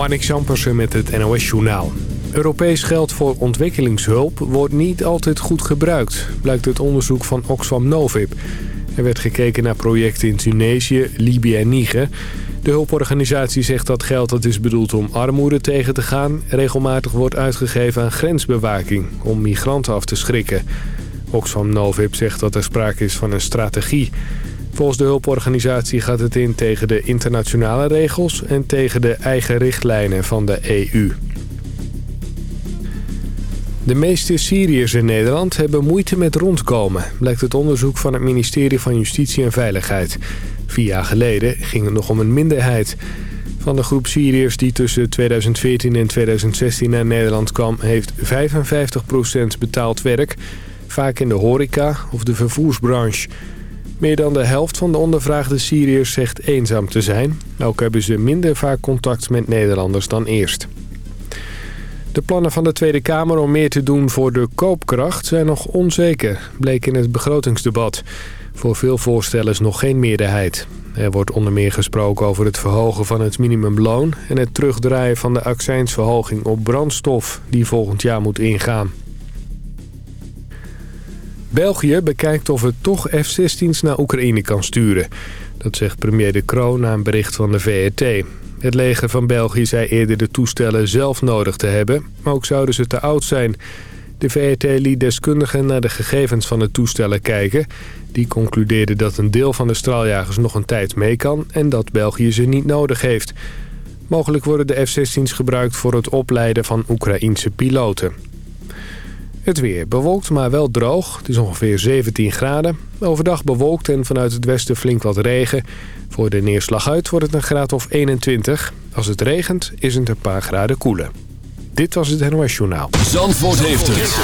Marnik Sampersen met het NOS-journaal. Europees geld voor ontwikkelingshulp wordt niet altijd goed gebruikt... blijkt uit onderzoek van Oxfam Novib. Er werd gekeken naar projecten in Tunesië, Libië en Niger. De hulporganisatie zegt dat geld dat is bedoeld om armoede tegen te gaan... regelmatig wordt uitgegeven aan grensbewaking om migranten af te schrikken. Oxfam Novib zegt dat er sprake is van een strategie... Volgens de hulporganisatie gaat het in tegen de internationale regels... en tegen de eigen richtlijnen van de EU. De meeste Syriërs in Nederland hebben moeite met rondkomen... blijkt het onderzoek van het ministerie van Justitie en Veiligheid. Vier jaar geleden ging het nog om een minderheid. Van de groep Syriërs die tussen 2014 en 2016 naar Nederland kwam... heeft 55% betaald werk, vaak in de horeca of de vervoersbranche... Meer dan de helft van de ondervraagde Syriërs zegt eenzaam te zijn. Ook hebben ze minder vaak contact met Nederlanders dan eerst. De plannen van de Tweede Kamer om meer te doen voor de koopkracht zijn nog onzeker, bleek in het begrotingsdebat. Voor veel voorstellen is nog geen meerderheid. Er wordt onder meer gesproken over het verhogen van het minimumloon... en het terugdraaien van de accijnsverhoging op brandstof die volgend jaar moet ingaan. België bekijkt of het toch F-16's naar Oekraïne kan sturen. Dat zegt premier De Croo na een bericht van de VRT. Het leger van België zei eerder de toestellen zelf nodig te hebben. Maar ook zouden ze te oud zijn. De VRT liet deskundigen naar de gegevens van de toestellen kijken. Die concludeerden dat een deel van de straaljagers nog een tijd mee kan... en dat België ze niet nodig heeft. Mogelijk worden de F-16's gebruikt voor het opleiden van Oekraïense piloten. Het weer bewolkt, maar wel droog. Het is ongeveer 17 graden. Overdag bewolkt en vanuit het westen flink wat regen. Voor de neerslag uit wordt het een graad of 21. Als het regent is het een paar graden koeler. Dit was het NOS Journaal. Zandvoort heeft het.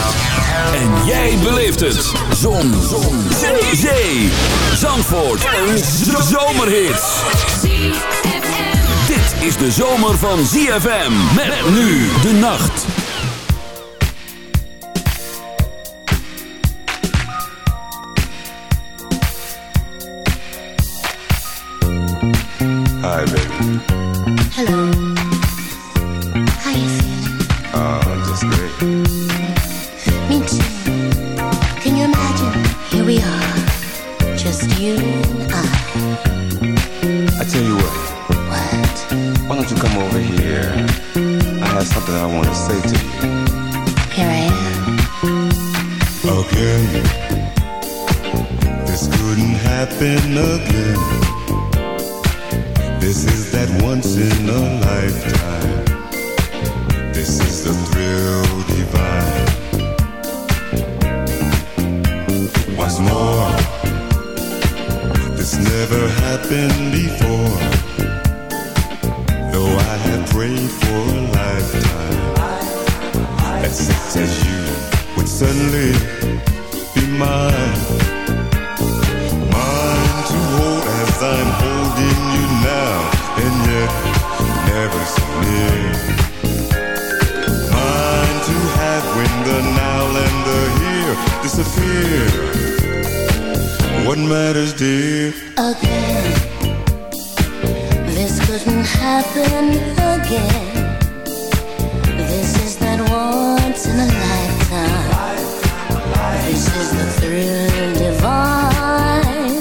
En jij beleeft het. Zon. Zon. Zee. Zandvoort. Een zomerhit. Dit is de zomer van ZFM. Met nu de nacht. Bye. Happen again. This is that once in a lifetime. This is the thrill divine.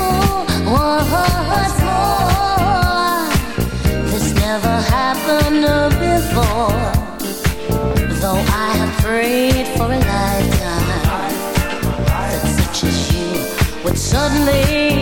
Oh, what's more? This never happened before. Though I have prayed for a lifetime that such as you would suddenly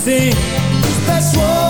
See that's what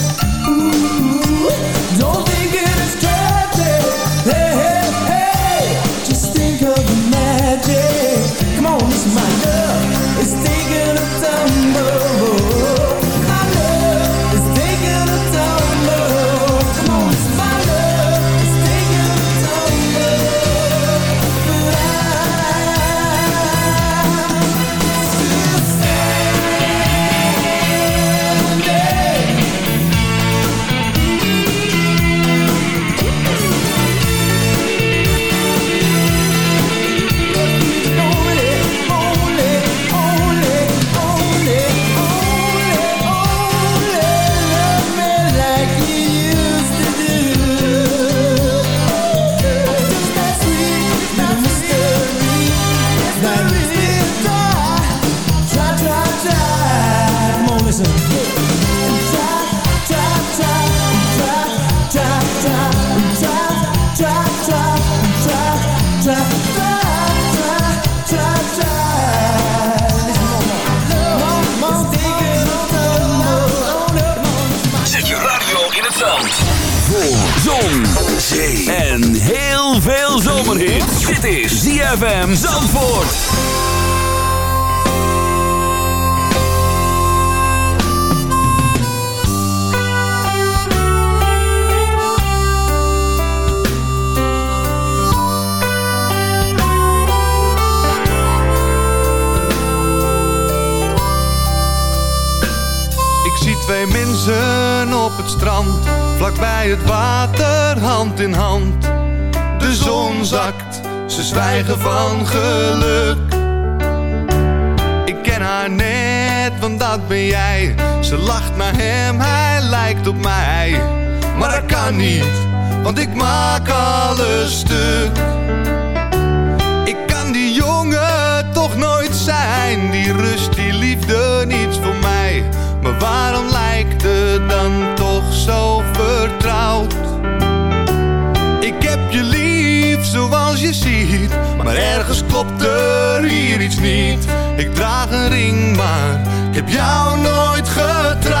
rust, die liefde, niets voor mij. Maar waarom lijkt het dan toch zo vertrouwd? Ik heb je lief zoals je ziet, maar ergens klopt er hier iets niet. Ik draag een ring, maar ik heb jou nooit getrouwd.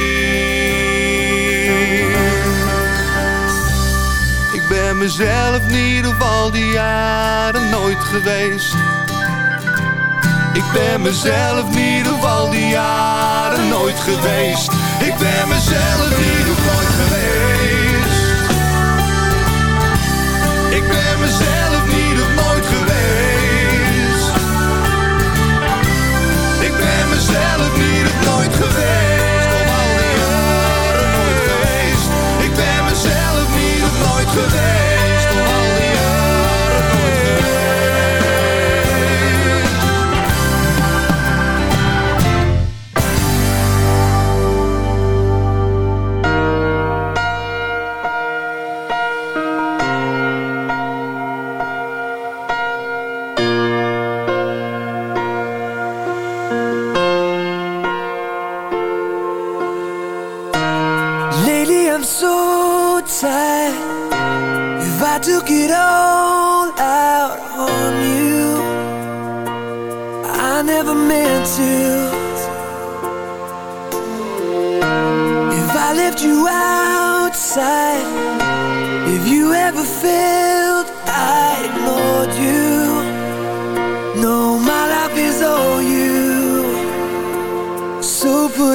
Mezelf niet of al die jaren nooit geweest. Ik ben mezelf niet of al die jaren nooit geweest. Ik ben mezelf niet of nooit geweest. Ik ben mezelf niet of nooit geweest. Ik ben mezelf niet of nooit geweest. Al geweest. Ik ben mezelf niet of nooit geweest.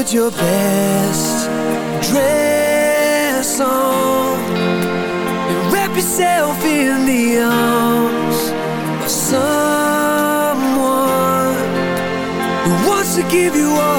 Put your best dress on. And wrap yourself in the arms of someone who wants to give you all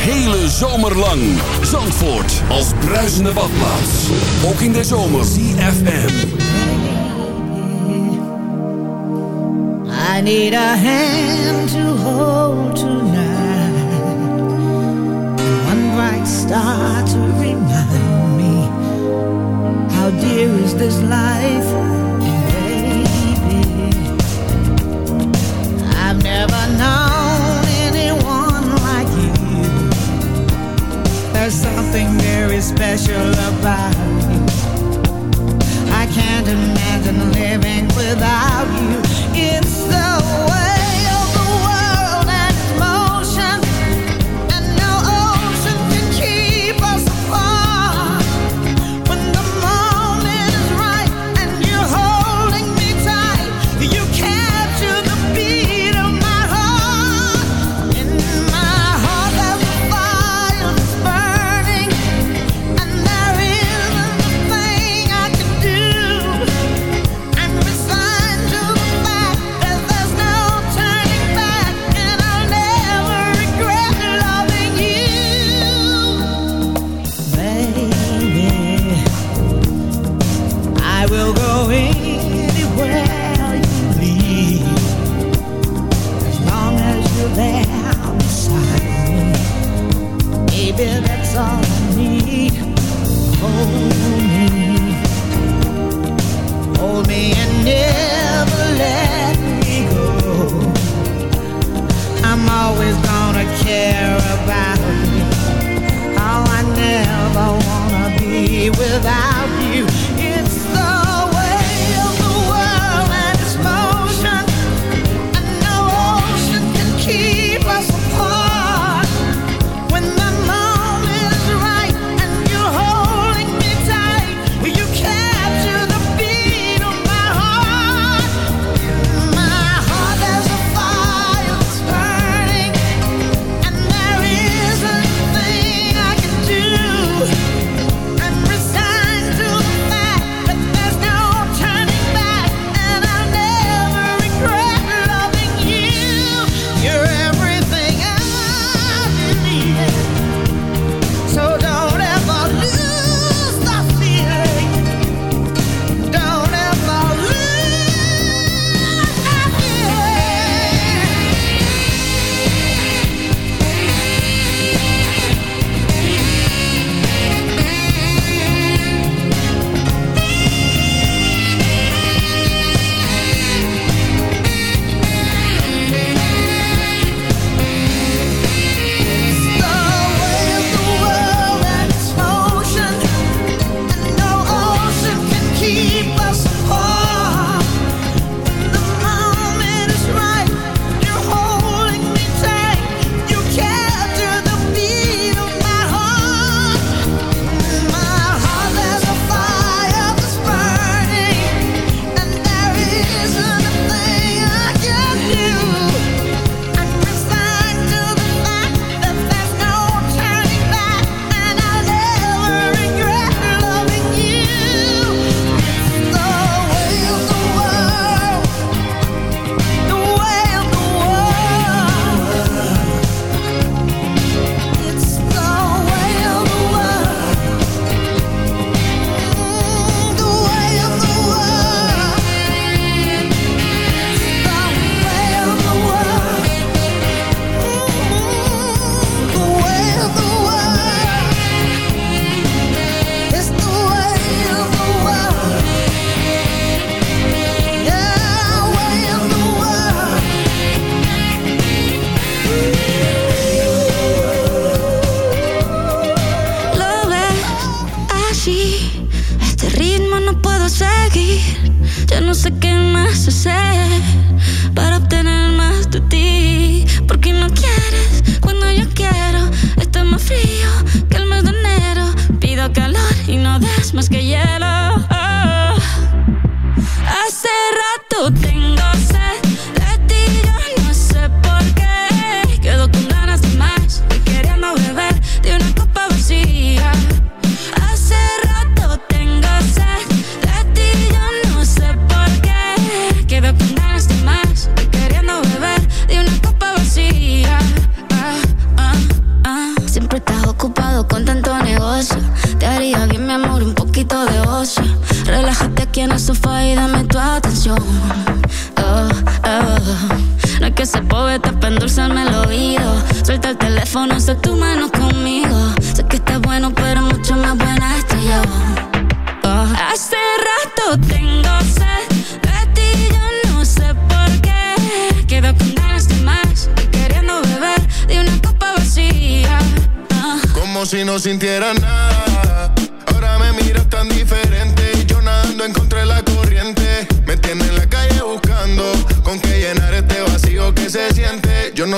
hele zomer lang. Zandvoort als bruisende badplaats. Ook in de zomer. CFM. I need a hand to hold tonight. One bright star to remind me. How dear is this life? Baby. I've never known. There's something very special about you. I can't imagine living without you. It's the way.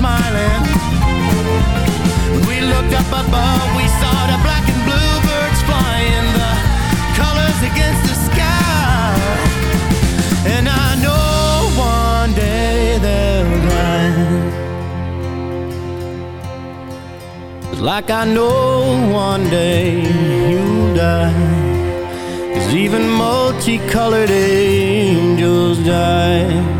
smiling. When we looked up above, we saw the black and blue birds flying, the colors against the sky. And I know one day they'll die. Like I know one day you'll die. Cause even multicolored angels die.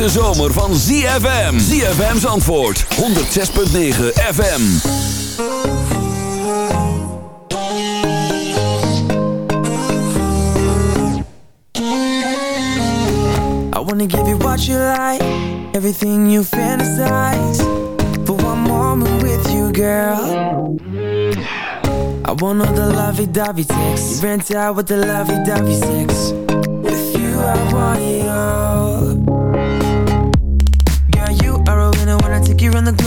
Hete zomer van ZFM. ZFM's antwoord, 106.9 FM. I wanna give you what you like, everything you fantasize. For one moment with you, girl. I want all the lovey-dovey sex. You rent out with the lovey-dovey sex. With you, I want it all.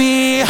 me